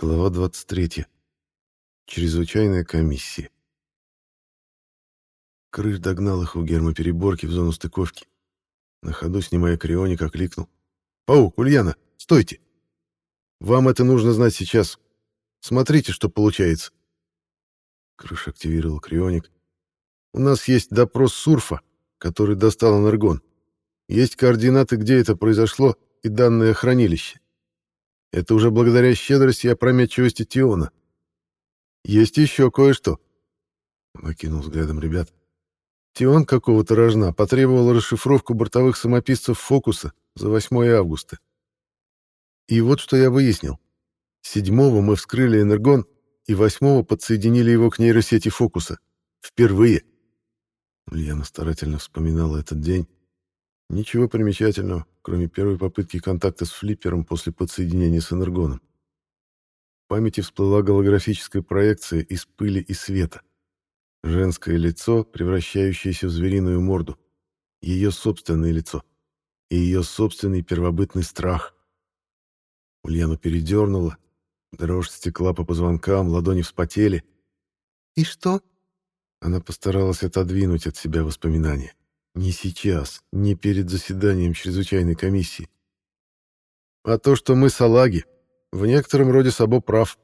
Глава 23. Чрезвычайная комиссия. Крыш догнал их у гермопереборки в зону стыковки. На ходу, снимая крионик, окликнул. «Паук, Ульяна, стойте! Вам это нужно знать сейчас. Смотрите, что получается». Крыш активировал крионик. «У нас есть допрос Сурфа, который достал энергон. Есть координаты, где это произошло, и данные хранилища. Это уже благодаря щедрости и опрометчивости Тиона. Есть еще кое-что. Он окинул взглядом ребят. Тион какого-то рожна потребовал расшифровку бортовых самописцев «Фокуса» за 8 августа. И вот что я выяснил. Седьмого мы вскрыли энергон, и восьмого подсоединили его к нейросети «Фокуса». Впервые. Ульяна старательно вспоминала этот день, Ничего примечательного, кроме первой попытки контакта с флиппером после подсоединения с энергоном. В памяти всплыла голографическая проекция из пыли и света. Женское лицо, превращающееся в звериную морду. Ее собственное лицо. И ее собственный первобытный страх. Ульяну передернула. Дрожь стекла по позвонкам, ладони вспотели. «И что?» Она постаралась отодвинуть от себя воспоминания. Не сейчас, не перед заседанием чрезвычайной комиссии. А то, что мы салаги, в некотором роде Сабо прав.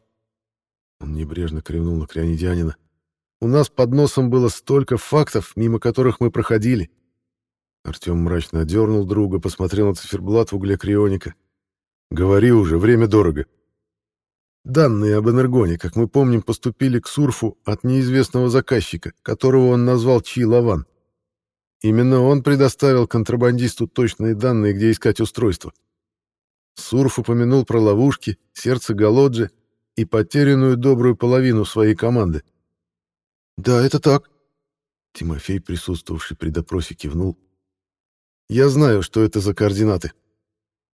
Он небрежно кривнул на крионидянина. У нас под носом было столько фактов, мимо которых мы проходили. Артем мрачно одернул друга, посмотрел на циферблат в угле крионика. «Говори уже, время дорого». Данные об Энергоне, как мы помним, поступили к Сурфу от неизвестного заказчика, которого он назвал Чи Лаван. Именно он предоставил контрабандисту точные данные, где искать устройство. Сурф упомянул про ловушки, сердце Голоджи и потерянную добрую половину своей команды. «Да, это так», — Тимофей, присутствовавший при допросе, кивнул. «Я знаю, что это за координаты».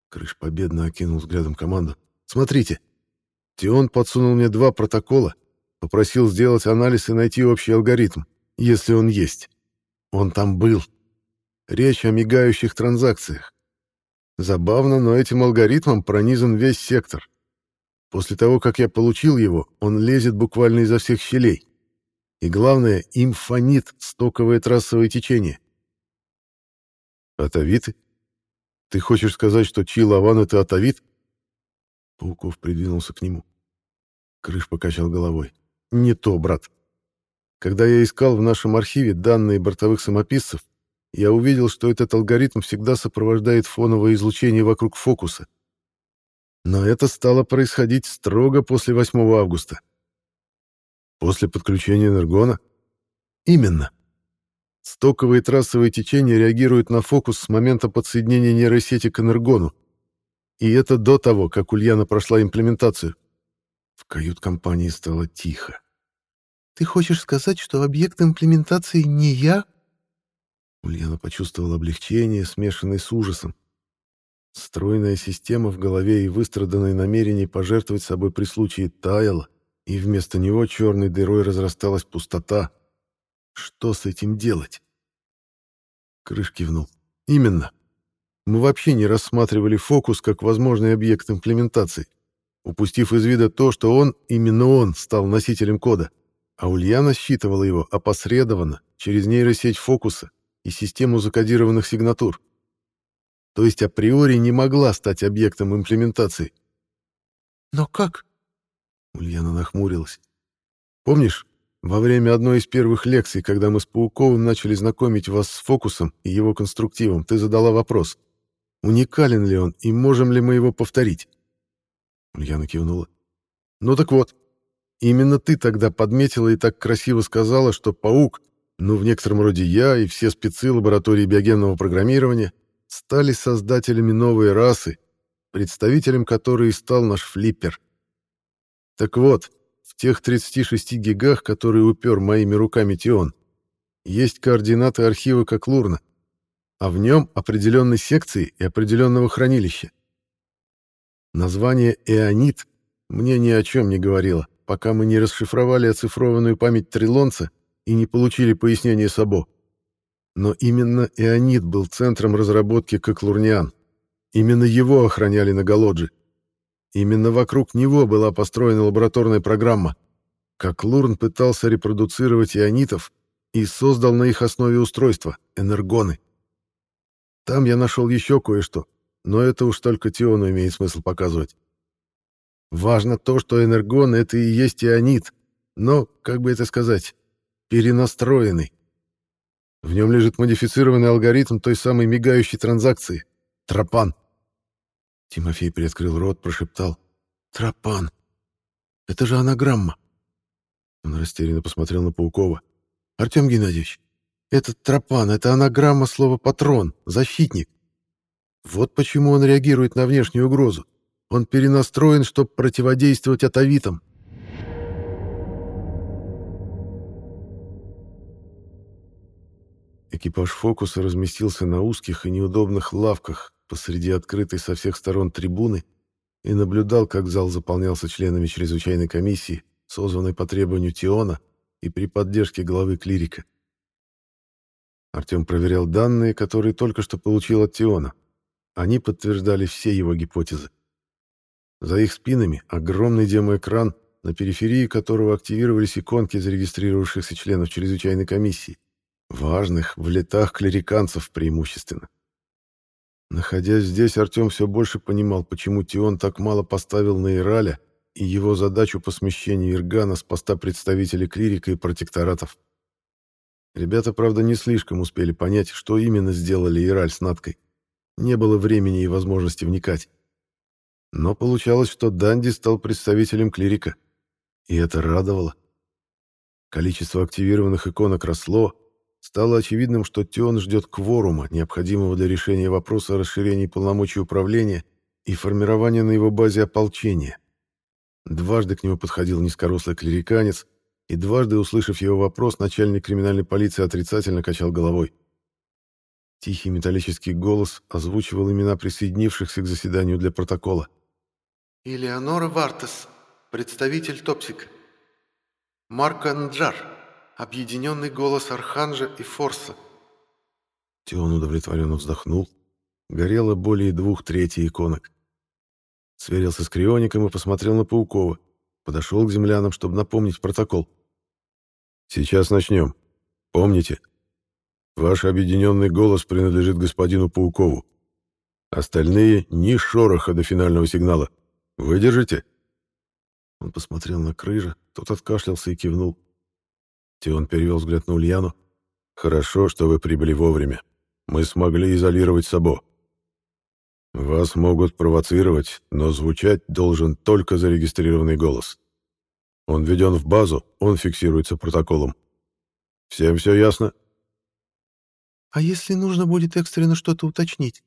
Крыш победно окинул взглядом команду. «Смотрите, Тион подсунул мне два протокола, попросил сделать анализ и найти общий алгоритм, если он есть. Он там был. Речь о мигающих транзакциях. Забавно, но этим алгоритмом пронизан весь сектор. После того, как я получил его, он лезет буквально изо всех щелей. И главное, им фонит стоковое трассовое течение. Атовиты? Ты хочешь сказать, что Чи Лаван — это атовит? Пауков придвинулся к нему. Крыш покачал головой. Не то, брат. Когда я искал в нашем архиве данные бортовых самописцев, я увидел, что этот алгоритм всегда сопровождает фоновое излучение вокруг фокуса. Но это стало происходить строго после 8 августа. После подключения энергона? Именно. Стоковые трассовые течения реагируют на фокус с момента подсоединения нейросети к энергону. И это до того, как Ульяна прошла имплементацию. В кают-компании стало тихо. Ты хочешь сказать, что объект имплементации не я? Ульяна почувствовала облегчение, смешанное с ужасом. Стройная система в голове и выстраданное намерение пожертвовать собой при случае таяла, и вместо него черной дырой разрасталась пустота. Что с этим делать? Крыш кивнул. Именно. Мы вообще не рассматривали фокус как возможный объект имплементации, упустив из вида то, что он, именно он, стал носителем кода а Ульяна считывала его опосредованно через нейросеть фокуса и систему закодированных сигнатур. То есть априори не могла стать объектом имплементации. «Но как?» Ульяна нахмурилась. «Помнишь, во время одной из первых лекций, когда мы с Пауковым начали знакомить вас с фокусом и его конструктивом, ты задала вопрос, уникален ли он и можем ли мы его повторить?» Ульяна кивнула. «Ну так вот, Именно ты тогда подметила и так красиво сказала, что паук, ну, в некотором роде я и все спецы лаборатории биогенного программирования, стали создателями новой расы, представителем которой стал наш флиппер. Так вот, в тех 36 гигах, которые упер моими руками Тион, есть координаты архива Коклурна, а в нем определенной секции и определенного хранилища. Название «Эонит» мне ни о чем не говорило пока мы не расшифровали оцифрованную память Трилонца и не получили пояснения Сабо. Но именно Ионит был центром разработки Коклурниан. Именно его охраняли на Голодже. Именно вокруг него была построена лабораторная программа. Как Лурн пытался репродуцировать ионитов и создал на их основе устройство — энергоны. Там я нашел еще кое-что, но это уж только Тиону имеет смысл показывать. Важно то, что энергон — это и есть ионит, но, как бы это сказать, перенастроенный. В нем лежит модифицированный алгоритм той самой мигающей транзакции — тропан. Тимофей приоткрыл рот, прошептал. «Тропан! Это же анаграмма!» Он растерянно посмотрел на Паукова. «Артем Геннадьевич, этот тропан — это анаграмма слова «патрон», «защитник». Вот почему он реагирует на внешнюю угрозу. Он перенастроен, чтобы противодействовать атовитам. Экипаж «Фокуса» разместился на узких и неудобных лавках посреди открытой со всех сторон трибуны и наблюдал, как зал заполнялся членами чрезвычайной комиссии, созванной по требованию Тиона и при поддержке главы клирика. Артем проверял данные, которые только что получил от Тиона. Они подтверждали все его гипотезы. За их спинами огромный демоэкран, на периферии которого активировались иконки зарегистрировавшихся членов чрезвычайной комиссии. Важных, в летах клериканцев преимущественно. Находясь здесь, Артем все больше понимал, почему Тион так мало поставил на Ираля и его задачу по смещению Иргана с поста представителей клирика и протекторатов. Ребята, правда, не слишком успели понять, что именно сделали Ираль с Надкой. Не было времени и возможности вникать. Но получалось, что Данди стал представителем клирика. И это радовало. Количество активированных иконок росло. Стало очевидным, что Тион ждет кворума, необходимого для решения вопроса о расширении полномочий управления и формирования на его базе ополчения. Дважды к нему подходил низкорослый клириканец, и дважды, услышав его вопрос, начальник криминальной полиции отрицательно качал головой. Тихий металлический голос озвучивал имена присоединившихся к заседанию для протокола. «Элеонора Вартес, представитель Топсика. Марко Нджар, объединенный голос Арханжа и Форса». Теон удовлетворенно вздохнул. Горело более двух третей иконок. Сверился с криоником и посмотрел на Паукова. Подошел к землянам, чтобы напомнить протокол. Сейчас начнем. Помните, ваш объединенный голос принадлежит господину Паукову. Остальные — ни шороха до финального сигнала. Выдержите?» Он посмотрел на Крыжа, тот откашлялся и кивнул. Тион перевел взгляд на Ульяну. «Хорошо, что вы прибыли вовремя. Мы смогли изолировать Сабо. Вас могут провоцировать, но звучать должен только зарегистрированный голос. Он введен в базу, он фиксируется протоколом. Всем все ясно? А если нужно будет экстренно что-то уточнить?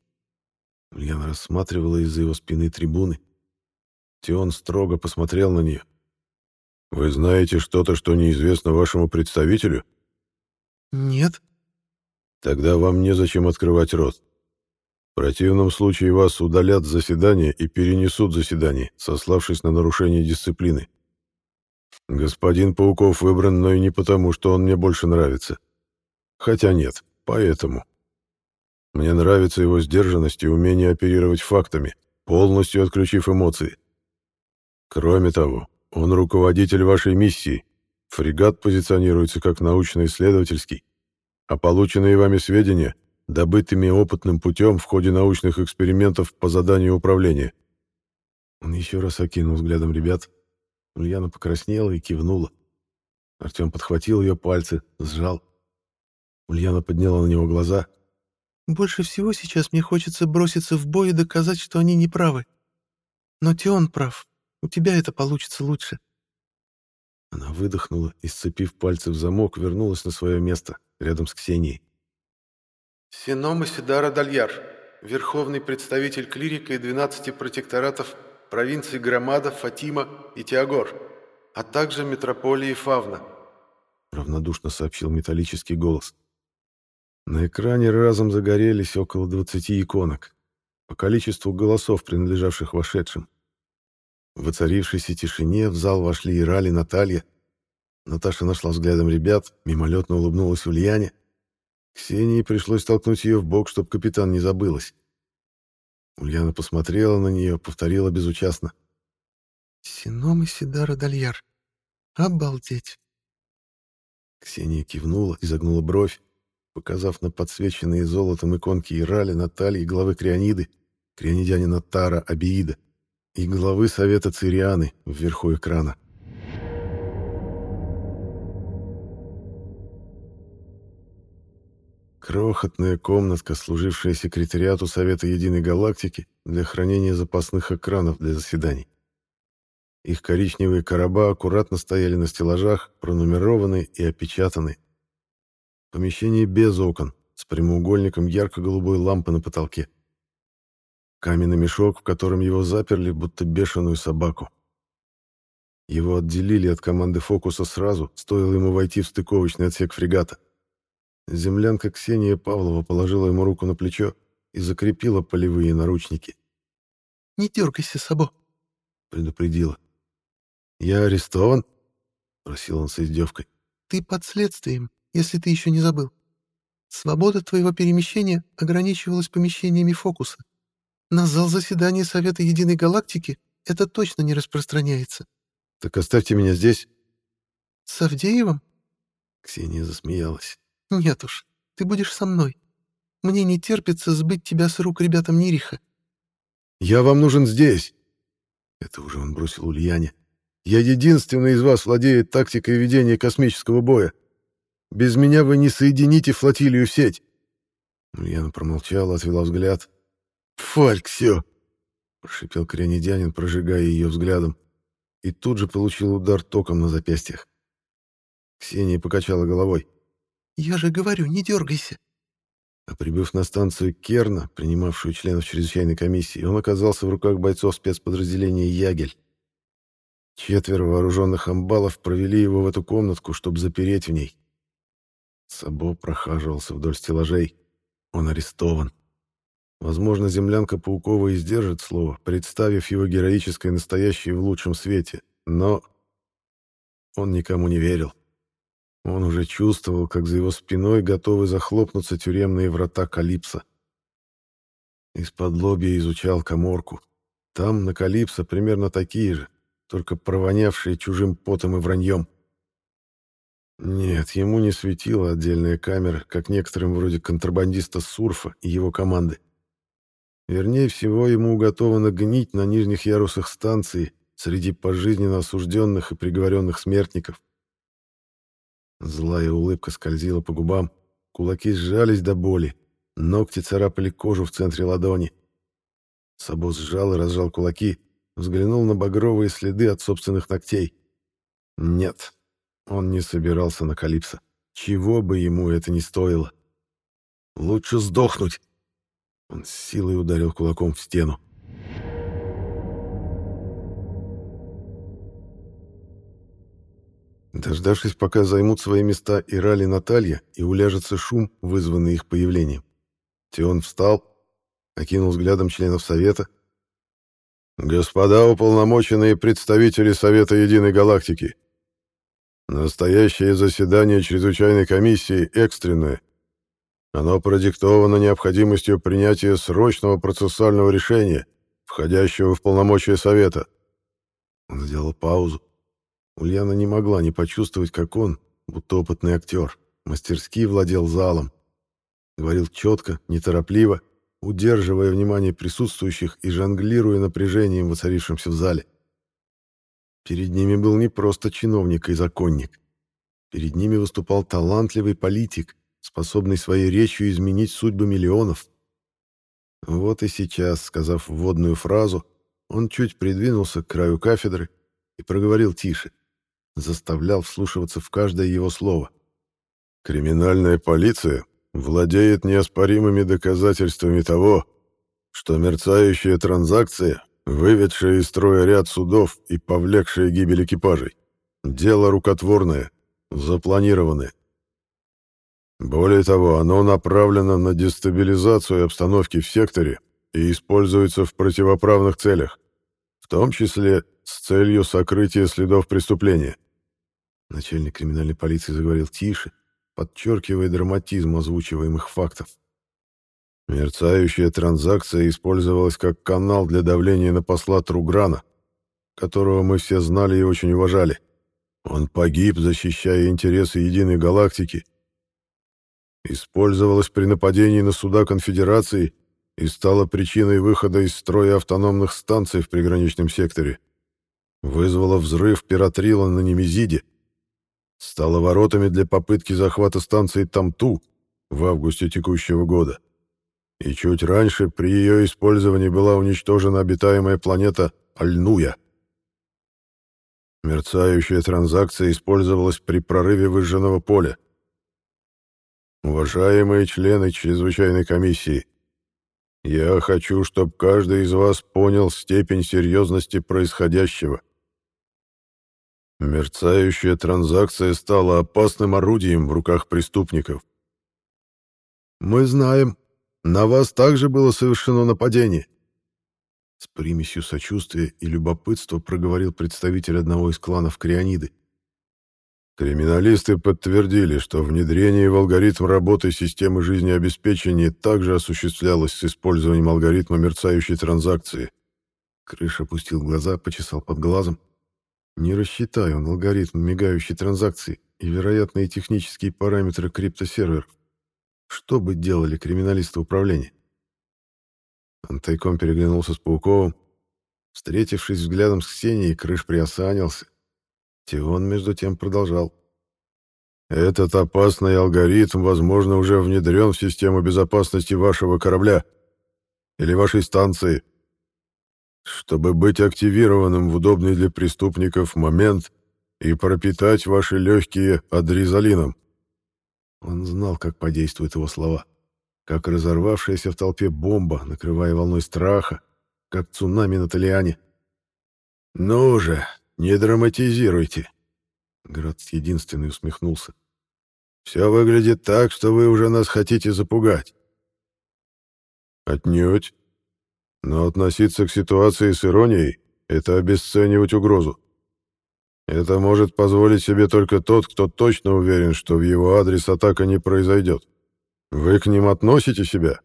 Ульяна рассматривала из-за его спины трибуны. Тион строго посмотрел на нее. «Вы знаете что-то, что неизвестно вашему представителю?» «Нет». «Тогда вам незачем открывать рот. В противном случае вас удалят с заседания и перенесут заседание, сославшись на нарушение дисциплины. Господин Пауков выбран, но и не потому, что он мне больше нравится. Хотя нет, поэтому. Мне нравится его сдержанность и умение оперировать фактами, полностью отключив эмоции. Кроме того, он руководитель вашей миссии. Фрегат позиционируется как научно-исследовательский, а полученные вами сведения — добытыми опытным путем в ходе научных экспериментов по заданию управления. Он еще раз окинул взглядом ребят — Ульяна покраснела и кивнула. Артем подхватил ее пальцы, сжал. Ульяна подняла на него глаза. «Больше всего сейчас мне хочется броситься в бой и доказать, что они не правы. Но Теон прав. У тебя это получится лучше». Она выдохнула и, сцепив пальцы в замок, вернулась на свое место, рядом с Ксенией. «Синома Сидара Дальяр, верховный представитель клирика и 12 протекторатов провинции Громада, Фатима и Тиагор, а также метрополии Фавна», — равнодушно сообщил металлический голос. На экране разом загорелись около 20 иконок, по количеству голосов, принадлежавших вошедшим. В воцарившейся тишине в зал вошли Ирали и Наталья. Наташа нашла взглядом ребят, мимолетно улыбнулась Ульяне. Ксении пришлось толкнуть ее в бок, чтобы капитан не забылась. Ульяна посмотрела на нее, повторила безучастно. Сином и Сидара Дальяр. Обалдеть. Ксения кивнула и загнула бровь, показав на подсвеченные золотом иконки Ирали, Натальи, главы Криониды, крионидянина Тара Абиида и главы Совета Цирианы вверху экрана. Крохотная комнатка, служившая секретариату Совета Единой Галактики для хранения запасных экранов для заседаний. Их коричневые короба аккуратно стояли на стеллажах, пронумерованы и опечатаны. Помещение без окон, с прямоугольником ярко-голубой лампы на потолке. Каменный мешок, в котором его заперли, будто бешеную собаку. Его отделили от команды фокуса сразу, стоило ему войти в стыковочный отсек фрегата. Землянка Ксения Павлова положила ему руку на плечо и закрепила полевые наручники. «Не дергайся, Сабо», — предупредила. «Я арестован?» — спросил он с издевкой. «Ты под следствием, если ты еще не забыл. Свобода твоего перемещения ограничивалась помещениями фокуса. На зал заседания Совета Единой Галактики это точно не распространяется». «Так оставьте меня здесь». «С Авдеевым?» Ксения засмеялась. «Нет уж, ты будешь со мной. Мне не терпится сбыть тебя с рук ребятам Нириха». «Я вам нужен здесь!» Это уже он бросил Ульяне. «Я единственный из вас владеет тактикой ведения космического боя. Без меня вы не соедините флотилию в сеть». Ульяна промолчала, отвела взгляд. «Фальк, все!» — прошипел крянедянин, прожигая ее взглядом. И тут же получил удар током на запястьях. Ксения покачала головой. «Я же говорю, не дергайся!» А прибыв на станцию Керна, принимавшую членов чрезвычайной комиссии, он оказался в руках бойцов спецподразделения «Ягель». Четверо вооруженных амбалов провели его в эту комнатку, чтобы запереть в ней. Сабо прохаживался вдоль стеллажей. Он арестован. Возможно, землянка Паукова и сдержит слово, представив его героическое настоящее в лучшем свете. Но он никому не верил. Он уже чувствовал, как за его спиной готовы захлопнуться тюремные врата Калипса. Из-под лобья изучал коморку. Там, на Калипсо, примерно такие же, только провонявшие чужим потом и враньем. Нет, ему не светила отдельная камера, как некоторым вроде контрабандиста Сурфа и его команды. Вернее всего, ему уготовано гнить на нижних ярусах станции среди пожизненно осужденных и приговоренных смертников. Злая улыбка скользила по губам, кулаки сжались до боли, ногти царапали кожу в центре ладони. Сабос сжал и разжал кулаки, взглянул на багровые следы от собственных ногтей. Нет, он не собирался на Калипсо. Чего бы ему это ни стоило. Лучше сдохнуть. Он с силой ударил кулаком в стену. Дождавшись, пока займут свои места Ирали Наталья, и уляжется шум, вызванный их появлением, Тион встал, окинул взглядом членов Совета. «Господа уполномоченные представители Совета Единой Галактики, настоящее заседание Чрезвычайной комиссии экстренное. Оно продиктовано необходимостью принятия срочного процессуального решения, входящего в полномочия Совета». Он сделал паузу, Ульяна не могла не почувствовать, как он, будто опытный актер, мастерски владел залом. Говорил четко, неторопливо, удерживая внимание присутствующих и жонглируя напряжением, воцарившимся в зале. Перед ними был не просто чиновник и законник. Перед ними выступал талантливый политик, способный своей речью изменить судьбы миллионов. Вот и сейчас, сказав вводную фразу, он чуть придвинулся к краю кафедры и проговорил тише — заставлял вслушиваться в каждое его слово. «Криминальная полиция владеет неоспоримыми доказательствами того, что мерцающая транзакция, выведшая из строя ряд судов и повлекшая гибель экипажей, дело рукотворное, запланированное. Более того, оно направлено на дестабилизацию обстановки в секторе и используется в противоправных целях, в том числе с целью сокрытия следов преступления. Начальник криминальной полиции заговорил тише, подчеркивая драматизм озвучиваемых фактов. Мерцающая транзакция использовалась как канал для давления на посла Труграна, которого мы все знали и очень уважали. Он погиб, защищая интересы единой галактики. Использовалась при нападении на суда Конфедерации и стала причиной выхода из строя автономных станций в приграничном секторе. Вызвала взрыв пиратрила на Немезиде. Стала воротами для попытки захвата станции Тамту в августе текущего года. И чуть раньше при ее использовании была уничтожена обитаемая планета Альнуя. Мерцающая транзакция использовалась при прорыве выжженного поля. Уважаемые члены чрезвычайной комиссии, я хочу, чтобы каждый из вас понял степень серьезности происходящего. Мерцающая транзакция стала опасным орудием в руках преступников. Мы знаем, на вас также было совершено нападение. С примесью сочувствия и любопытства проговорил представитель одного из кланов Криониды. Криминалисты подтвердили, что внедрение в алгоритм работы системы жизнеобеспечения также осуществлялось с использованием алгоритма мерцающей транзакции. Крыш опустил глаза, почесал под глазом. Не рассчитаю он алгоритм мигающей транзакции и вероятные технические параметры криптосерверов. Что бы делали криминалисты управления? Он тайком переглянулся с Пауковым. Встретившись взглядом с Ксенией, Крыш приосанился. Тион, между тем, продолжал. «Этот опасный алгоритм, возможно, уже внедрен в систему безопасности вашего корабля или вашей станции. Чтобы быть активированным в удобный для преступников момент и пропитать ваши легкие адрезалином. Он знал, как подействуют его слова. Как разорвавшаяся в толпе бомба, накрывая волной страха, как цунами на Талиане. «Ну же, не драматизируйте!» Градс единственный усмехнулся. «Все выглядит так, что вы уже нас хотите запугать». «Отнюдь. Но относиться к ситуации с иронией — это обесценивать угрозу. Это может позволить себе только тот, кто точно уверен, что в его адрес атака не произойдет. Вы к ним относите себя?»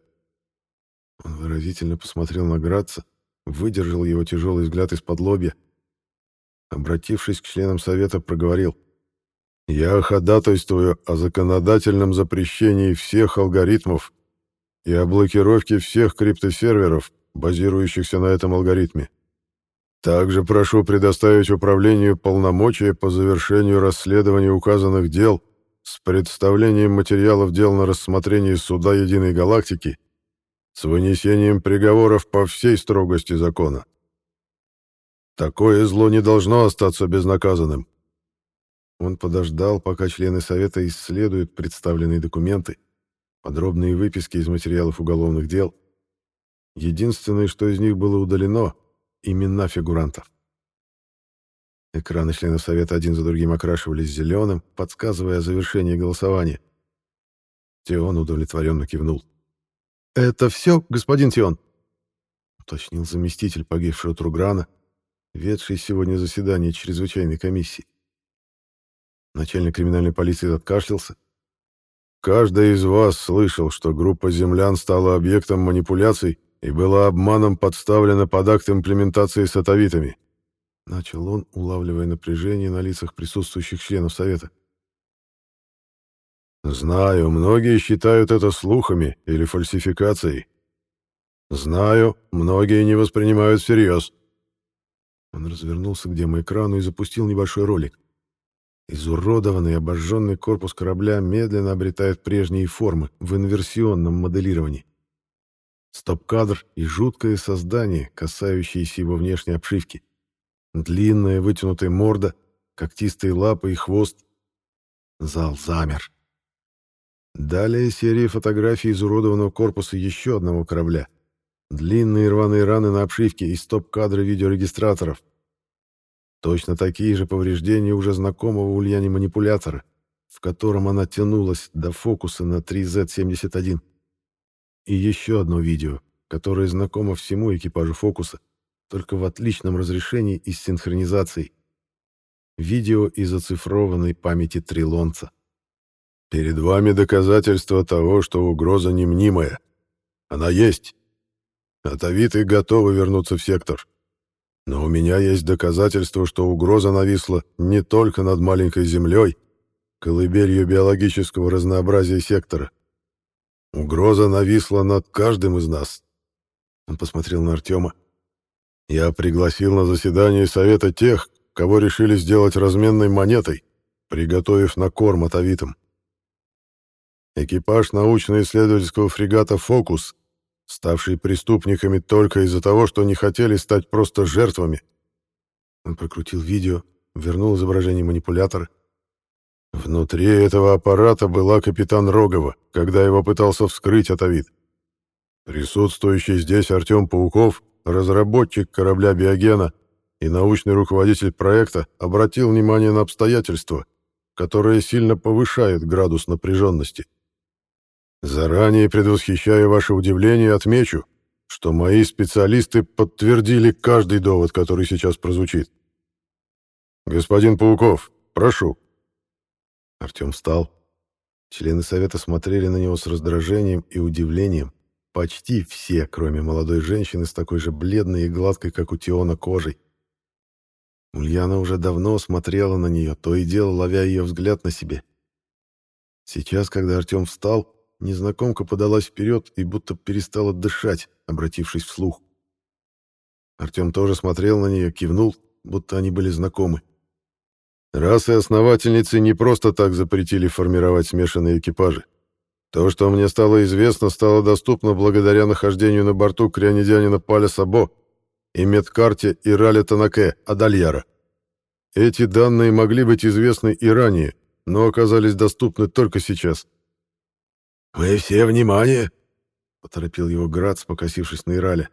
Он выразительно посмотрел на Градца, выдержал его тяжелый взгляд из-под лобья. Обратившись к членам Совета, проговорил. «Я ходатайствую о законодательном запрещении всех алгоритмов и о блокировке всех криптосерверов, базирующихся на этом алгоритме. Также прошу предоставить управлению полномочия по завершению расследования указанных дел с представлением материалов дел на рассмотрение суда Единой Галактики с вынесением приговоров по всей строгости закона. Такое зло не должно остаться безнаказанным. Он подождал, пока члены Совета исследуют представленные документы, подробные выписки из материалов уголовных дел. Единственное, что из них было удалено — имена фигурантов. Экраны членов Совета один за другим окрашивались зеленым, подсказывая о завершении голосования. Тион удовлетворенно кивнул. «Это все, господин Тион?» — уточнил заместитель погибшего Труграна, ведший сегодня заседание чрезвычайной комиссии. Начальник криминальной полиции откашлялся. «Каждый из вас слышал, что группа землян стала объектом манипуляций и была обманом подставлена под акт имплементации сатовитами. Начал он, улавливая напряжение на лицах присутствующих членов Совета. Знаю, многие считают это слухами или фальсификацией. Знаю, многие не воспринимают всерьез. Он развернулся к демоэкрану и запустил небольшой ролик. Изуродованный обожженный корпус корабля медленно обретает прежние формы в инверсионном моделировании. Стоп-кадр и жуткое создание, касающееся его внешней обшивки. Длинная вытянутая морда, когтистые лапы и хвост. Зал замер. Далее серия фотографий изуродованного корпуса еще одного корабля. Длинные рваные раны на обшивке и стоп-кадры видеорегистраторов. Точно такие же повреждения уже знакомого Ульяне манипулятора, в котором она тянулась до фокуса на 3Z71. И еще одно видео, которое знакомо всему экипажу «Фокуса», только в отличном разрешении и с синхронизацией. Видео из оцифрованной памяти Трилонца. «Перед вами доказательство того, что угроза не мнимая. Она есть. Атовиты готовы вернуться в сектор. Но у меня есть доказательства, что угроза нависла не только над маленькой Землей, колыбелью биологического разнообразия сектора. Угроза нависла над каждым из нас. Он посмотрел на Артема. Я пригласил на заседание совета тех, кого решили сделать разменной монетой, приготовив на корм атовитам. Экипаж научно-исследовательского фрегата «Фокус», ставший преступниками только из-за того, что не хотели стать просто жертвами. Он прокрутил видео, вернул изображение манипулятора. Внутри этого аппарата была капитан Рогова, когда его пытался вскрыть атовит. Присутствующий здесь Артем Пауков, разработчик корабля «Биогена» и научный руководитель проекта, обратил внимание на обстоятельства, которые сильно повышают градус напряженности. Заранее предвосхищая ваше удивление, отмечу, что мои специалисты подтвердили каждый довод, который сейчас прозвучит. Господин Пауков, прошу. Артем встал. Члены совета смотрели на него с раздражением и удивлением. Почти все, кроме молодой женщины с такой же бледной и гладкой, как у Теона, кожей. Ульяна уже давно смотрела на нее, то и дело ловя ее взгляд на себе. Сейчас, когда Артем встал, Незнакомка подалась вперед и будто перестала дышать, обратившись вслух. Артем тоже смотрел на нее, кивнул, будто они были знакомы. Расы основательницы не просто так запретили формировать смешанные экипажи. То, что мне стало известно, стало доступно благодаря нахождению на борту крионидянина Паля Сабо и медкарте Ираля Танаке Адальяра. Эти данные могли быть известны и ранее, но оказались доступны только сейчас. — «Вы все внимание!» — поторопил его Грац, покосившись на Ирале.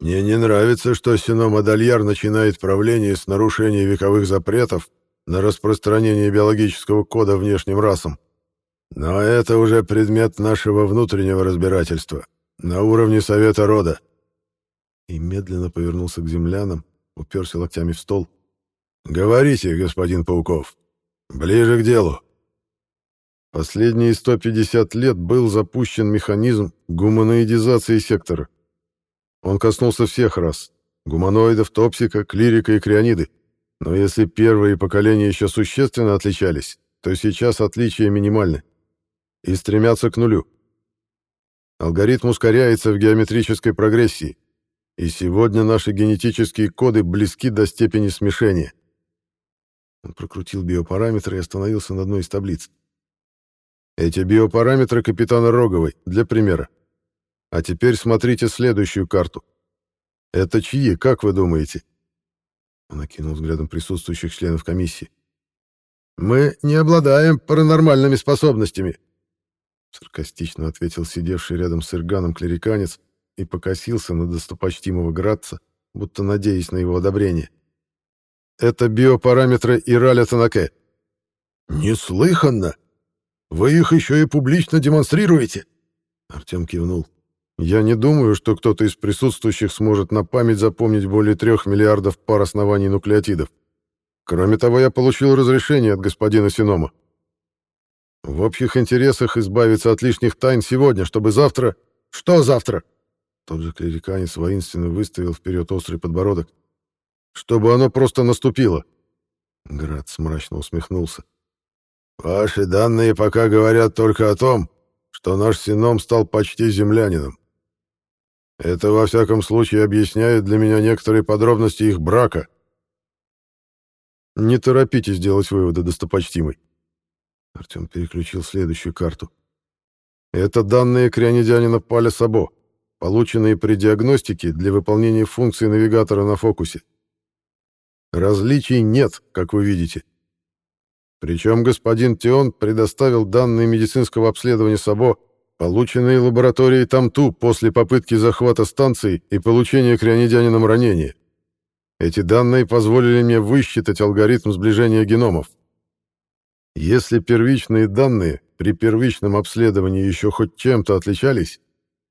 «Мне не нравится, что Сином Адальяр начинает правление с нарушения вековых запретов на распространение биологического кода внешним расам. Но это уже предмет нашего внутреннего разбирательства, на уровне Совета Рода». И медленно повернулся к землянам, уперся локтями в стол. «Говорите, господин Пауков. Ближе к делу». Последние 150 лет был запущен механизм гуманоидизации сектора. Он коснулся всех рас — гуманоидов, топсика, клирика и криониды. Но если первые поколения еще существенно отличались, то сейчас отличия минимальны и стремятся к нулю. Алгоритм ускоряется в геометрической прогрессии, и сегодня наши генетические коды близки до степени смешения. Он прокрутил биопараметры и остановился на одной из таблиц. Эти биопараметры капитана Роговой, для примера. А теперь смотрите следующую карту. Это чьи, как вы думаете? Он окинул взглядом присутствующих членов комиссии. Мы не обладаем паранормальными способностями, саркастично ответил сидевший рядом с Ирганом клериканец и покосился на достопочтимого Градца, будто надеясь на его одобрение. Это биопараметры Ираля Танаке. Неслыханно! Вы их еще и публично демонстрируете?» Артем кивнул. «Я не думаю, что кто-то из присутствующих сможет на память запомнить более трех миллиардов пар оснований нуклеотидов. Кроме того, я получил разрешение от господина Синома. В общих интересах избавиться от лишних тайн сегодня, чтобы завтра... Что завтра? Тот же клериканец воинственно выставил вперед острый подбородок. Чтобы оно просто наступило. Град мрачно усмехнулся. Ваши данные пока говорят только о том, что наш сином стал почти землянином. Это, во всяком случае, объясняет для меня некоторые подробности их брака. Не торопитесь делать выводы, достопочтимый. Артем переключил следующую карту. Это данные крионидянина Паля Сабо, полученные при диагностике для выполнения функции навигатора на фокусе. Различий нет, как вы видите. — причем господин Тион предоставил данные медицинского обследования САБО, полученные лабораторией Тамту после попытки захвата станции и получения крионидянином ранения. Эти данные позволили мне высчитать алгоритм сближения геномов. Если первичные данные при первичном обследовании еще хоть чем-то отличались,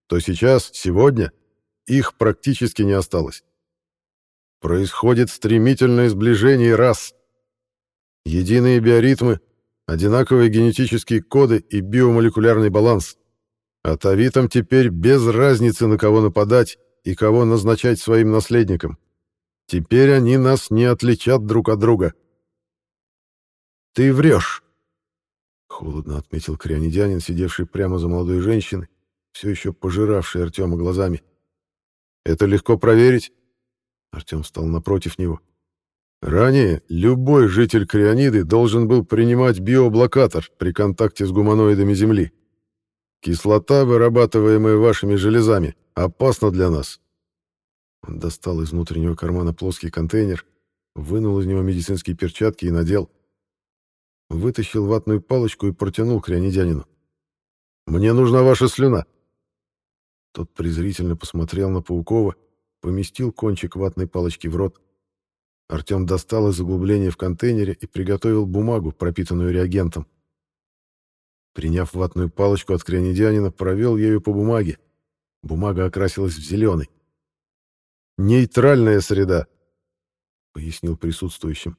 то сейчас, сегодня, их практически не осталось. Происходит стремительное сближение рас — Единые биоритмы, одинаковые генетические коды и биомолекулярный баланс. А тавитам теперь без разницы, на кого нападать и кого назначать своим наследником. Теперь они нас не отличат друг от друга. Ты врешь, холодно отметил крионидянин, сидевший прямо за молодой женщиной, все еще пожиравший Артема глазами. Это легко проверить. Артем встал напротив него. Ранее любой житель Криониды должен был принимать биоблокатор при контакте с гуманоидами Земли. Кислота, вырабатываемая вашими железами, опасна для нас. Он достал из внутреннего кармана плоский контейнер, вынул из него медицинские перчатки и надел. Вытащил ватную палочку и протянул крионидянину. «Мне нужна ваша слюна». Тот презрительно посмотрел на Паукова, поместил кончик ватной палочки в рот. Артем достал из углубления в контейнере и приготовил бумагу, пропитанную реагентом. Приняв ватную палочку от крионидянина, провел ею по бумаге. Бумага окрасилась в зеленый. «Нейтральная среда», — пояснил присутствующим.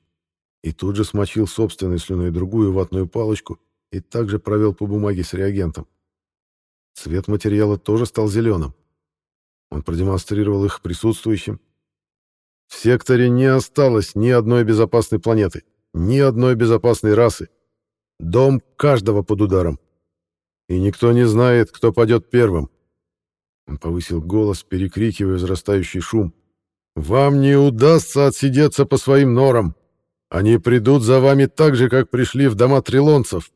И тут же смочил собственной слюной другую ватную палочку и также провел по бумаге с реагентом. Цвет материала тоже стал зеленым. Он продемонстрировал их присутствующим. В секторе не осталось ни одной безопасной планеты, ни одной безопасной расы. Дом каждого под ударом. И никто не знает, кто падет первым. Он повысил голос, перекрикивая возрастающий шум. «Вам не удастся отсидеться по своим норам. Они придут за вами так же, как пришли в дома трилонцев.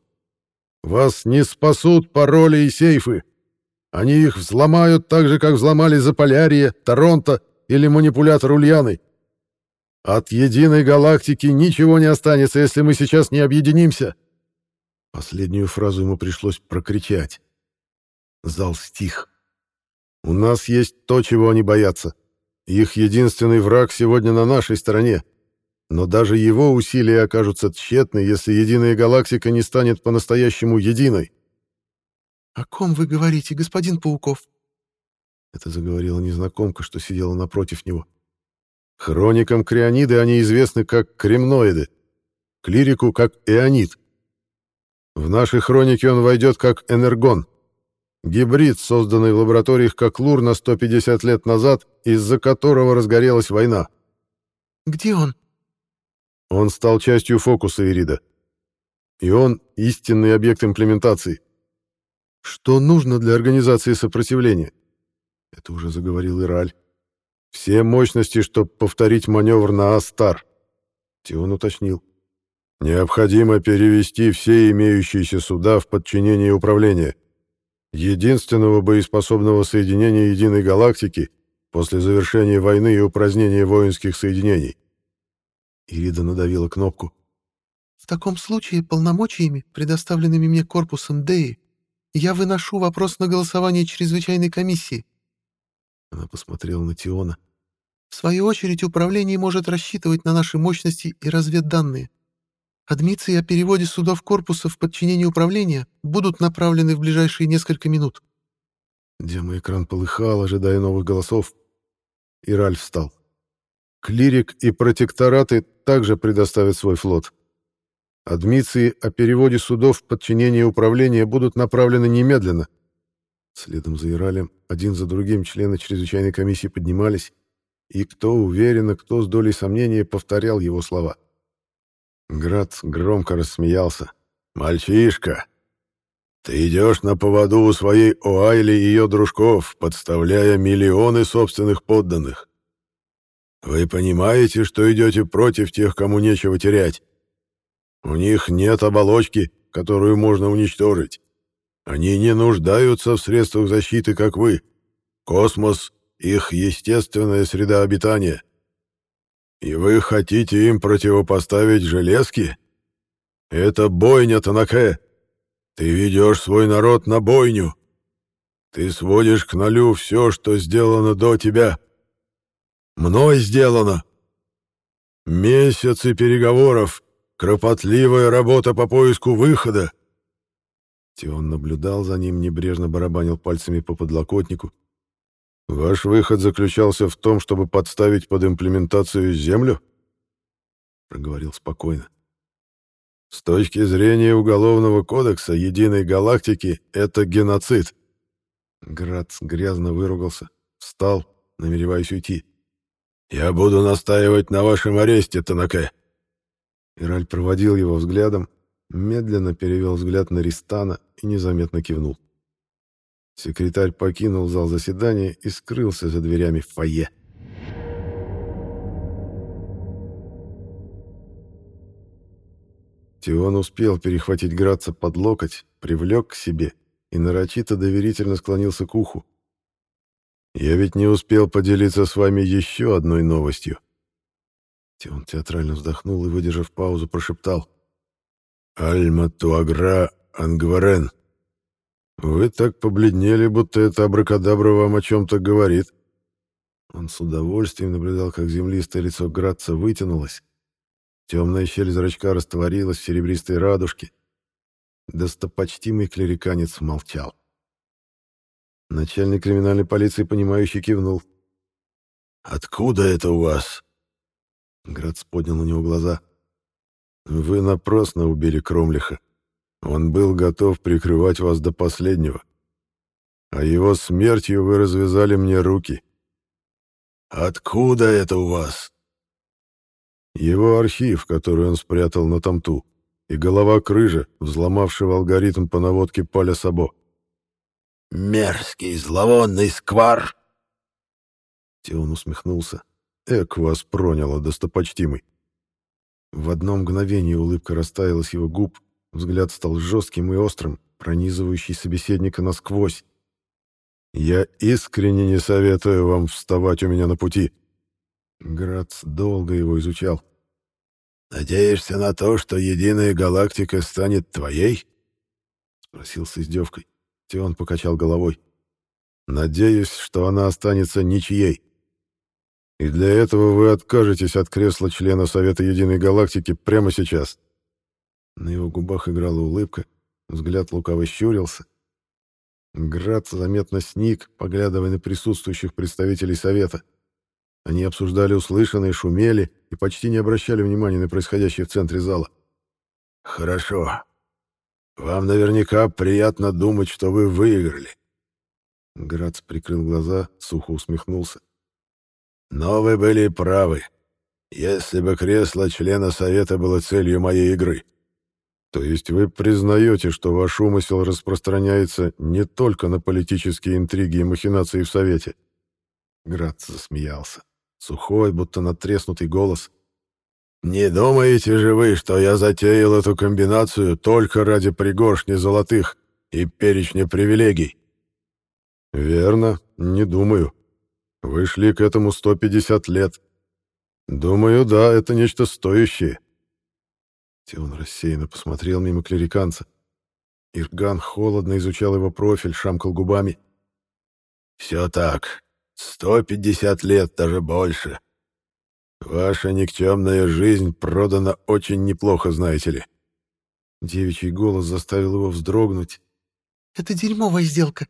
Вас не спасут пароли и сейфы. Они их взломают так же, как взломали Заполярье, Торонто или манипулятор Ульяны. От единой галактики ничего не останется, если мы сейчас не объединимся. Последнюю фразу ему пришлось прокричать. Зал стих. У нас есть то, чего они боятся. Их единственный враг сегодня на нашей стороне. Но даже его усилия окажутся тщетны, если единая галактика не станет по-настоящему единой. «О ком вы говорите, господин Пауков?» Это заговорила незнакомка, что сидела напротив него. Хроникам криониды они известны как кремноиды, клирику как ионид. В нашей хронике он войдет как энергон, гибрид, созданный в лабораториях Коклур на 150 лет назад, из-за которого разгорелась война. «Где он?» Он стал частью фокуса Ирида. И он — истинный объект имплементации. Что нужно для организации сопротивления? Это уже заговорил Ираль. Все мощности, чтобы повторить маневр на Астар. Тион уточнил. Необходимо перевести все имеющиеся суда в подчинение управления. Единственного боеспособного соединения единой галактики после завершения войны и упразднения воинских соединений. Ирида надавила кнопку. «В таком случае полномочиями, предоставленными мне корпусом Деи, я выношу вопрос на голосование чрезвычайной комиссии. Она посмотрела на Тиона. В свою очередь, управление может рассчитывать на наши мощности и разведданные. Адмиции о переводе судов корпуса в подчинение управления будут направлены в ближайшие несколько минут. Демоэкран полыхал, ожидая новых голосов. И Ральф встал. Клирик и протектораты также предоставят свой флот. Адмиции о переводе судов в подчинение управления будут направлены немедленно. Следом за Иралем один за другим члены чрезвычайной комиссии поднимались, и кто уверенно, кто с долей сомнения повторял его слова. Град громко рассмеялся. «Мальчишка, ты идешь на поводу у своей Оайли и ее дружков, подставляя миллионы собственных подданных. Вы понимаете, что идете против тех, кому нечего терять? У них нет оболочки, которую можно уничтожить. Они не нуждаются в средствах защиты, как вы. Космос — их естественная среда обитания. И вы хотите им противопоставить железки? Это бойня, Танаке. Ты ведешь свой народ на бойню. Ты сводишь к нулю все, что сделано до тебя. Мной сделано. Месяцы переговоров, Кропотливая работа по поиску выхода. Тион наблюдал за ним, небрежно барабанил пальцами по подлокотнику. Ваш выход заключался в том, чтобы подставить под имплементацию землю? проговорил спокойно. С точки зрения уголовного кодекса единой галактики это геноцид. Грац грязно выругался, встал, намереваясь уйти. «Я буду настаивать на вашем аресте, Танаке!» Ираль проводил его взглядом, медленно перевел взгляд на Ристана и незаметно кивнул. Секретарь покинул зал заседания и скрылся за дверями в фойе. Тион успел перехватить Граца под локоть, привлек к себе и нарочито доверительно склонился к уху. «Я ведь не успел поделиться с вами еще одной новостью». Тион театрально вздохнул и, выдержав паузу, прошептал. «Альма Туагра Ангварен. Вы так побледнели, будто это абракадабра вам о чем-то говорит». Он с удовольствием наблюдал, как землистое лицо Градца вытянулось, Темная щель зрачка растворилась в серебристой радужке. Достопочтимый клериканец молчал. Начальник криминальной полиции, понимающий, кивнул. «Откуда это у вас?» Грац поднял на него глаза. «Вы напрасно убили Кромлиха. Он был готов прикрывать вас до последнего. А его смертью вы развязали мне руки». «Откуда это у вас?» Его архив, который он спрятал на Тамту, и голова крыжа, взломавшего алгоритм по наводке Поля Сабо. «Мерзкий, зловонный сквар!» Теон усмехнулся. «Эк вас проняло, достопочтимый!» В одно мгновение улыбка растаяла с его губ, взгляд стал жестким и острым, пронизывающий собеседника насквозь. «Я искренне не советую вам вставать у меня на пути. Грац долго его изучал. «Надеешься на то, что единая галактика станет твоей?» — спросил с издевкой. Теон покачал головой. «Надеюсь, что она останется ничьей. И для этого вы откажетесь от кресла члена Совета Единой Галактики прямо сейчас». На его губах играла улыбка, взгляд лукаво щурился. Град заметно сник, поглядывая на присутствующих представителей Совета. Они обсуждали услышанное, шумели и почти не обращали внимания на происходящее в центре зала. «Хорошо. Вам наверняка приятно думать, что вы выиграли». Грац прикрыл глаза, сухо усмехнулся. «Но вы были правы. Если бы кресло члена Совета было целью моей игры». «То есть вы признаете, что ваш умысел распространяется не только на политические интриги и махинации в Совете?» Грац засмеялся. Сухой, будто натреснутый голос. «Не думаете же вы, что я затеял эту комбинацию только ради пригоршни золотых и перечня привилегий?» «Верно, не думаю. Вы шли к этому 150 лет. Думаю, да, это нечто стоящее». Теон рассеянно посмотрел мимо клериканца. Ирган холодно изучал его профиль, шамкал губами. «Все так. Сто пятьдесят лет, даже больше. Ваша никчемная жизнь продана очень неплохо, знаете ли. Девичий голос заставил его вздрогнуть. «Это дерьмовая сделка.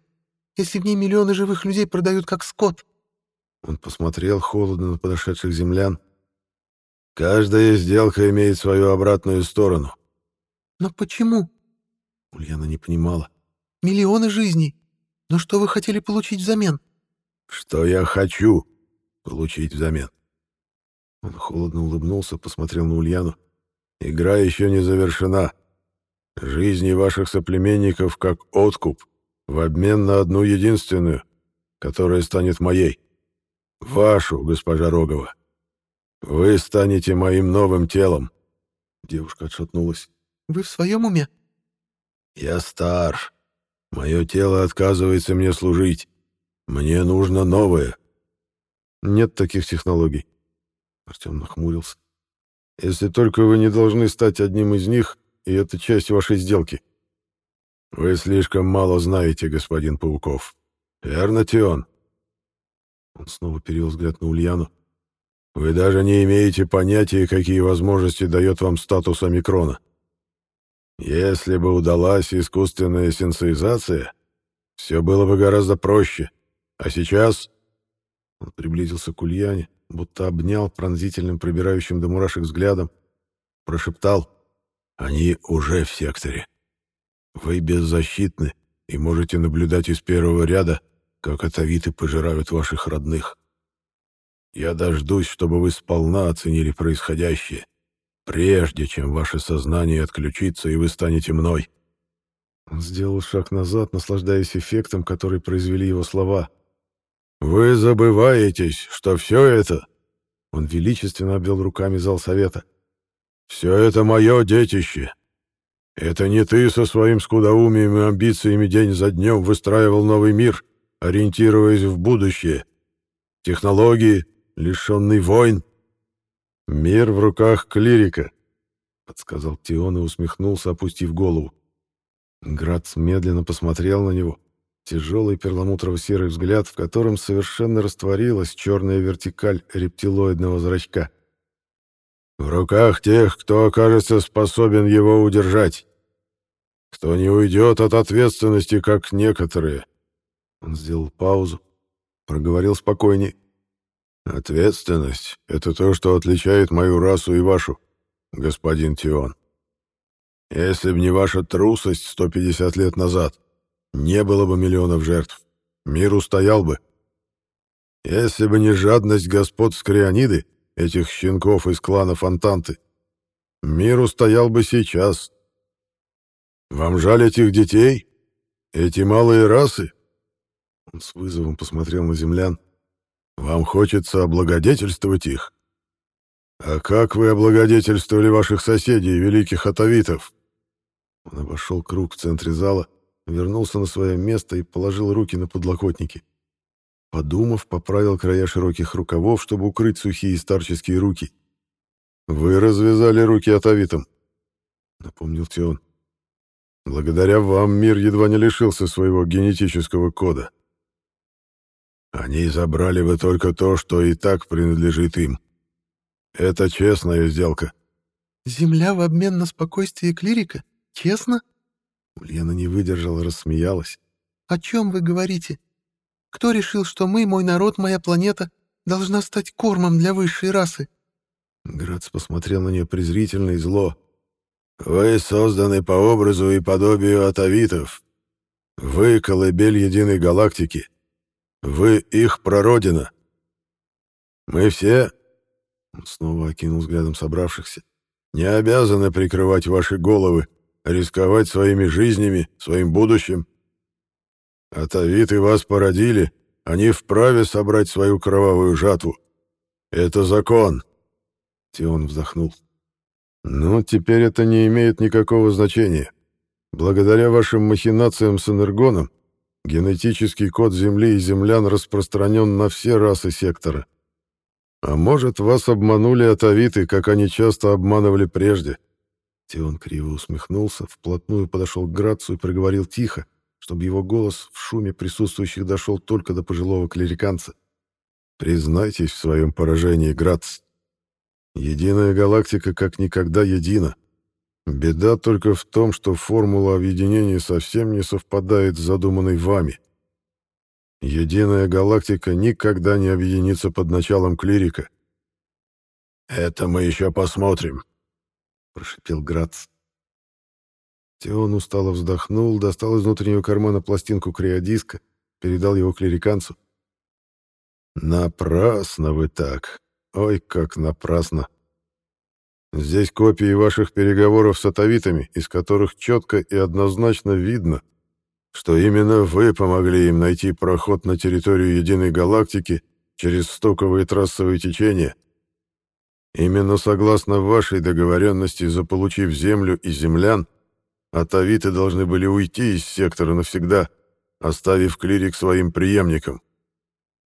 Если в ней миллионы живых людей продают как скот». Он посмотрел холодно на подошедших землян. «Каждая сделка имеет свою обратную сторону». «Но почему?» Ульяна не понимала. «Миллионы жизней. Но что вы хотели получить взамен?» Что я хочу получить взамен? Он холодно улыбнулся, посмотрел на Ульяну. Игра еще не завершена. Жизни ваших соплеменников как откуп в обмен на одну единственную, которая станет моей. Вашу, госпожа Рогова. Вы станете моим новым телом. Девушка отшатнулась. Вы в своем уме? Я стар. Мое тело отказывается мне служить. Мне нужно новое. Нет таких технологий. Артем нахмурился. Если только вы не должны стать одним из них, и это часть вашей сделки. Вы слишком мало знаете, господин Пауков. Верно, Тион? Он снова перевел взгляд на Ульяну. Вы даже не имеете понятия, какие возможности дает вам статус омикрона. Если бы удалась искусственная сенсоризация, все было бы гораздо проще. А сейчас...» Он приблизился к Ульяне, будто обнял пронзительным, пробирающим до мурашек взглядом, прошептал «Они уже в секторе. Вы беззащитны и можете наблюдать из первого ряда, как атовиты пожирают ваших родных. я дождусь, чтобы вы сполна оценили происходящее, прежде чем ваше сознание отключится, и вы станете мной». Он сделал шаг назад, наслаждаясь эффектом, который произвели его слова. «Вы забываетесь, что все это...» Он величественно обвел руками зал совета. «Все это мое детище. Это не ты со своим скудоумием и амбициями день за днем выстраивал новый мир, ориентируясь в будущее. Технологии, лишенный войн. Мир в руках клирика, подсказал Тион и усмехнулся, опустив голову. Грац медленно посмотрел на него. Тяжелый перламутрово-серый взгляд, в котором совершенно растворилась черная вертикаль рептилоидного зрачка. В руках тех, кто окажется способен его удержать. Кто не уйдет от ответственности, как некоторые. Он сделал паузу, проговорил спокойней. Ответственность — это то, что отличает мою расу и вашу, господин Тион. Если бы не ваша трусость 150 лет назад, не было бы миллионов жертв. Мир устоял бы. Если бы не жадность господ Скрианиды, этих щенков из клана Фонтанты. Мир устоял бы сейчас. Вам жаль этих детей? Эти малые расы? Он с вызовом посмотрел на землян. Вам хочется облагодетельствовать их? А как вы облагодетельствовали ваших соседей, великих атавитов? Он обошел круг в центре зала, вернулся на свое место и положил руки на подлокотники. Подумав, поправил края широких рукавов, чтобы укрыть сухие старческие руки. «Вы развязали руки атовитам», — напомнил Тион. «Благодаря вам мир едва не лишился своего генетического кода. Они забрали бы только то, что и так принадлежит им. Это честная сделка». «Земля в обмен на спокойствие клирика? Честно?» Ульяна не выдержала, рассмеялась. «О чем вы говорите?» Кто решил, что мы, мой народ, моя планета, должна стать кормом для высшей расы?» Грац посмотрел на нее презрительно и зло. «Вы созданы по образу и подобию атавитов. Вы — колыбель единой галактики. Вы — их прародина. Мы все...» Он снова окинул взглядом собравшихся. «Не обязаны прикрывать ваши головы, рисковать своими жизнями, своим будущим. Атавиты вас породили, они вправе собрать свою кровавую жатву. Это закон. Тион вздохнул. Ну, теперь это не имеет никакого значения. Благодаря вашим махинациям с энергоном, генетический код Земли и землян распространен на все расы сектора. А может, вас обманули атавиты, как они часто обманывали прежде. Тион криво усмехнулся, вплотную подошел к Грацу и проговорил тихо, чтобы его голос в шуме присутствующих дошел только до пожилого клириканца. «Признайтесь в своем поражении, Грац. Единая галактика как никогда едина. Беда только в том, что формула объединения совсем не совпадает с задуманной вами. Единая галактика никогда не объединится под началом клирика». «Это мы еще посмотрим», — прошипел Грац. Теон устало вздохнул, достал из внутреннего кармана пластинку криодиска, передал его клириканцу. «Напрасно вы так. Ой, как напрасно. Здесь копии ваших переговоров с атовитами, из которых четко и однозначно видно, что именно вы помогли им найти проход на территорию Единой Галактики через стоковые трассовые течения. Именно согласно вашей договоренности, заполучив Землю и землян, Атавиты должны были уйти из сектора навсегда, оставив клирик своим преемникам.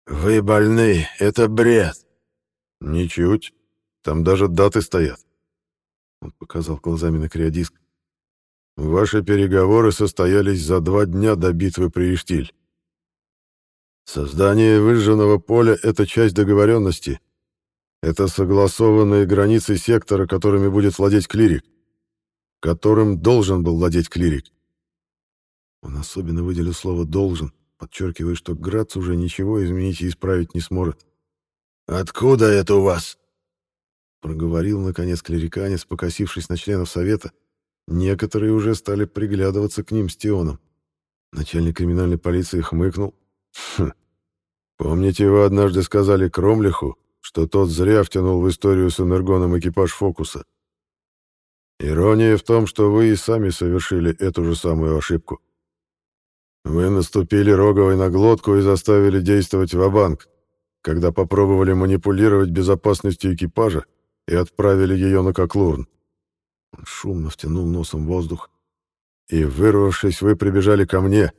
«Вы больны, это бред!» «Ничуть. Там даже даты стоят». Он показал глазами на криодиск. «Ваши переговоры состоялись за два дня до битвы при Иштиль. Создание выжженного поля — это часть договоренности. Это согласованные границы сектора, которыми будет владеть клирик которым должен был владеть клирик. Он особенно выделил слово «должен», подчеркивая, что Грац уже ничего изменить и исправить не сможет. «Откуда это у вас?» Проговорил, наконец, клириканец, покосившись на членов совета. Некоторые уже стали приглядываться к ним с Тионом. Начальник криминальной полиции хмыкнул. «Хм. Помните, вы однажды сказали Кромлиху, что тот зря втянул в историю с энергоном экипаж «Фокуса». Ирония в том, что вы и сами совершили эту же самую ошибку. Вы наступили Роговой на глотку и заставили действовать в-банк, когда попробовали манипулировать безопасностью экипажа и отправили ее на Коклурн. Он шумно втянул носом воздух. И, вырвавшись, вы прибежали ко мне.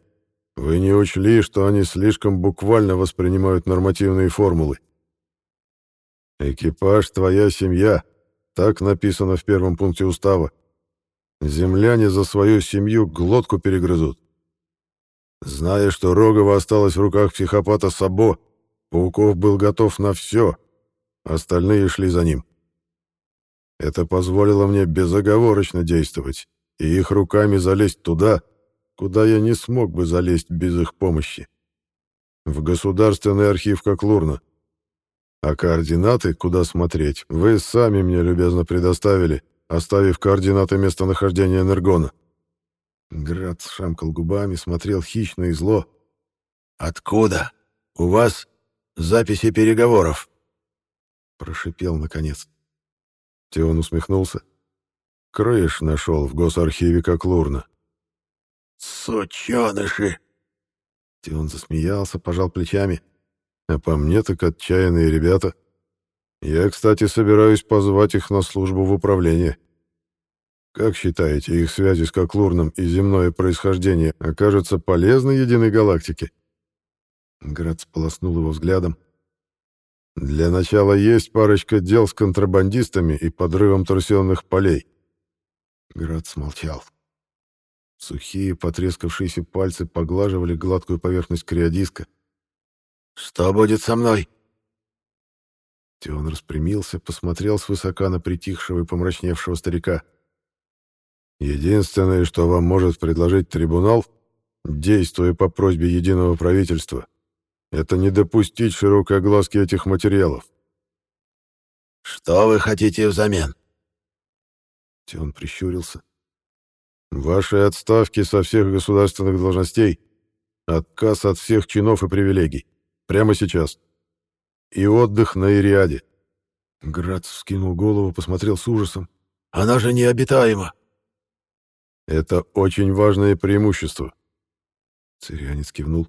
Вы не учли, что они слишком буквально воспринимают нормативные формулы. Экипаж — твоя семья, так написано в первом пункте устава. Земляне за свою семью глотку перегрызут. Зная, что Рогова осталась в руках психопата Сабо, Пауков был готов на все, остальные шли за ним. Это позволило мне безоговорочно действовать и их руками залезть туда, куда я не смог бы залезть без их помощи. В государственный архив Коклурна. А координаты, куда смотреть, вы сами мне любезно предоставили, оставив координаты местонахождения Энергона. Град шамкал губами, смотрел хищно и зло. «Откуда? У вас записи переговоров?» Прошипел наконец. Теон усмехнулся. Крыш нашел в госархиве Коклурна. «Сученыши!» Теон засмеялся, пожал плечами. А по мне так отчаянные ребята. Я, кстати, собираюсь позвать их на службу в управление. Как считаете, их связи с Коклурном и земное происхождение окажутся полезны единой галактике? Град сполоснул его взглядом. Для начала есть парочка дел с контрабандистами и подрывом торсионных полей. Град смолчал. Сухие, потрескавшиеся пальцы поглаживали гладкую поверхность криодиска. «Что будет со мной?» Теон распрямился, посмотрел свысока на притихшего и помрачневшего старика. «Единственное, что вам может предложить трибунал, действуя по просьбе единого правительства, это не допустить широкой огласки этих материалов. «Что вы хотите взамен?» Тион прищурился. «Ваши отставки со всех государственных должностей, отказ от всех чинов и привилегий. Прямо сейчас. И отдых на Ириаде». Грац вскинул голову, посмотрел с ужасом. «Она же необитаема!» «Это очень важное преимущество». Цирианец кивнул.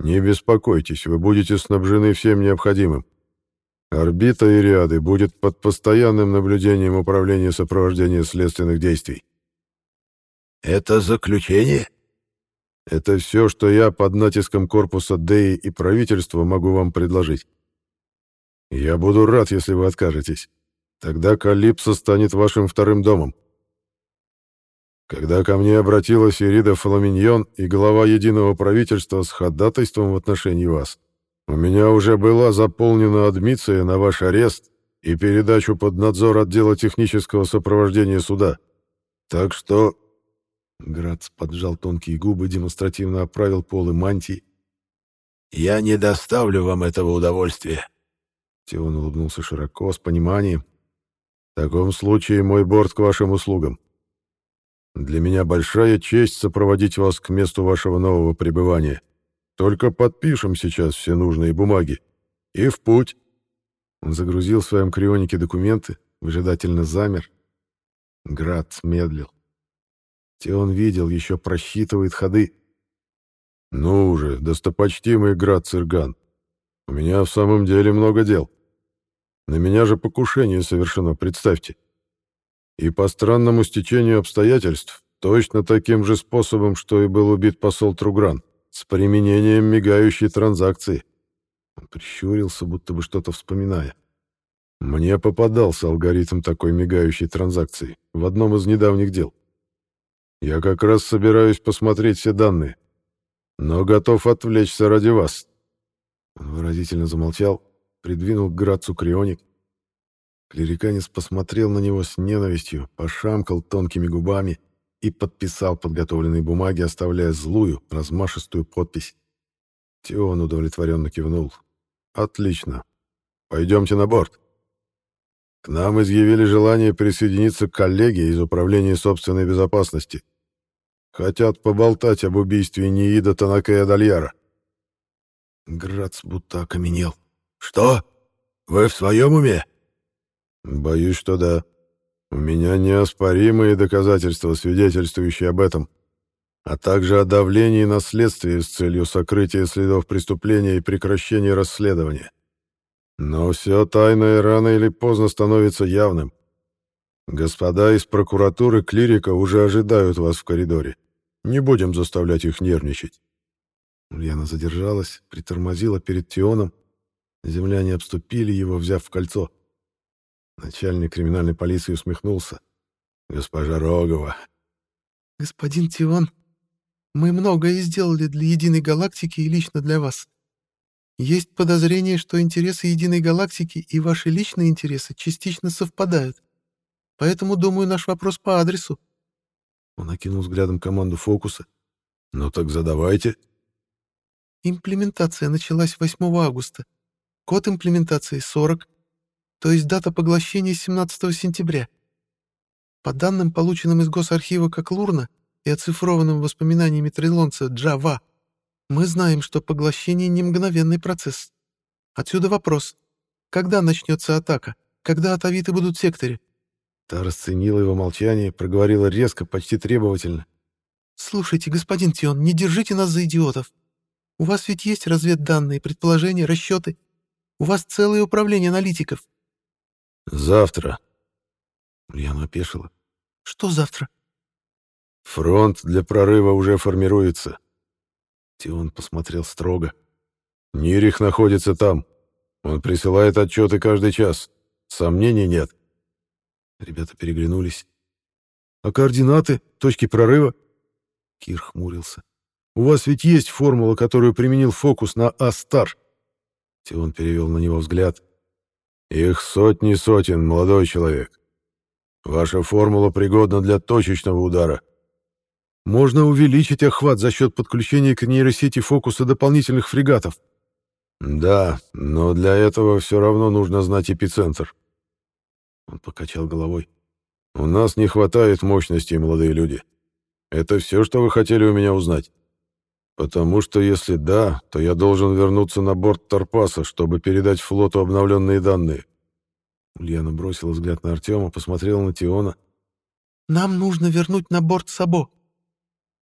Не беспокойтесь, вы будете снабжены всем необходимым. Орбита Ириады будет под постоянным наблюдением управления сопровождения следственных действий. Это заключение? Это все, что я под натиском корпуса Деи и правительства могу вам предложить. Я буду рад, если вы откажетесь. Тогда Калипсо станет вашим вторым домом. Когда ко мне обратилась Ирида Фламиньон и глава единого правительства с ходатайством в отношении вас, у меня уже была заполнена адмиция на ваш арест и передачу под надзор отдела технического сопровождения суда. Так что...» Грац поджал тонкие губы, демонстративно оправил полы мантии. «Я не доставлю вам этого удовольствия». Теон улыбнулся широко, с пониманием. «В таком случае мой борт к вашим услугам. Для меня большая честь сопроводить вас к месту вашего нового пребывания. Только подпишем сейчас все нужные бумаги. И в путь». Он загрузил в своем крионике документы, выжидательно замер. Град медлил. Теон видел, еще просчитывает ходы. «Ну уже, достопочтимый Град Цирган, у меня в самом деле много дел. На меня же покушение совершено, представьте. И по странному стечению обстоятельств, точно таким же способом, что и был убит посол Тругран, с применением мигающей транзакции. Он прищурился, будто бы что-то вспоминая. Мне попадался алгоритм такой мигающей транзакции в одном из недавних дел. Я как раз собираюсь посмотреть все данные, но готов отвлечься ради вас. Он выразительно замолчал, придвинул к Грацу крионик, Клериканец посмотрел на него с ненавистью, пошамкал тонкими губами и подписал подготовленные бумаги, оставляя злую, размашистую подпись. Теон удовлетворенно кивнул. «Отлично. Пойдемте на борт». К нам изъявили желание присоединиться к коллеге из Управления собственной безопасности. Хотят поболтать об убийстве Ниида Танакея Дальяра. Грац будто окаменел. «Что? Вы в своем уме?» «Боюсь, что да. У меня неоспоримые доказательства, свидетельствующие об этом, а также о давлении на следствие с целью сокрытия следов преступления и прекращения расследования. Но все тайное рано или поздно становится явным. Господа из прокуратуры клирика уже ожидают вас в коридоре. Не будем заставлять их нервничать». Ульяна задержалась, притормозила перед Тионом. Земляне обступили его, взяв в кольцо. Начальник криминальной полиции усмехнулся. «Госпожа Рогова». «Господин Тион, мы многое сделали для Единой Галактики и лично для вас. Есть подозрение, что интересы Единой Галактики и ваши личные интересы частично совпадают. Поэтому, думаю, наш вопрос по адресу». Он окинул взглядом команду фокуса. «Ну так задавайте». Имплементация началась 8 августа. Код имплементации 40, то есть дата поглощения 17 сентября. По данным, полученным из госархива как Лурна и оцифрованным воспоминаниями трилонца Джава, мы знаем, что поглощение не мгновенный процесс. Отсюда вопрос. Когда начнется атака? Когда атавиты будут в секторе? Та расценила его молчание, проговорила резко, почти требовательно. «Слушайте, господин Тион, не держите нас за идиотов. У вас ведь есть разведданные, предположения, расчеты. У вас целое управление аналитиков. Завтра. Ульяна опешила. Что завтра? Фронт для прорыва уже формируется. Тион посмотрел строго. Нирих находится там. Он присылает отчеты каждый час. Сомнений нет. Ребята переглянулись. А координаты, точки прорыва? Кир хмурился. У вас ведь есть формула, которую применил фокус на Астар. Тион перевел на него взгляд. Их сотни сотен, молодой человек. Ваша формула пригодна для точечного удара. Можно увеличить охват за счет подключения к нейросети фокуса дополнительных фрегатов. Да, но для этого все равно нужно знать эпицентр. Он покачал головой. У нас не хватает мощности, молодые люди. Это все, что вы хотели у меня узнать? Потому что если да, то я должен вернуться на борт Торпаса, чтобы передать флоту обновленные данные. Ульяна бросила взгляд на Артема, посмотрела на Тиона. «Нам нужно вернуть на борт Сабо.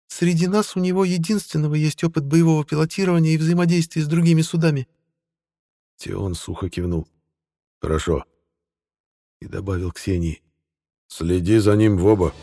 Среди нас у него единственного есть опыт боевого пилотирования и взаимодействия с другими судами». Тион сухо кивнул. «Хорошо». И добавил Ксении. «Следи за ним в оба.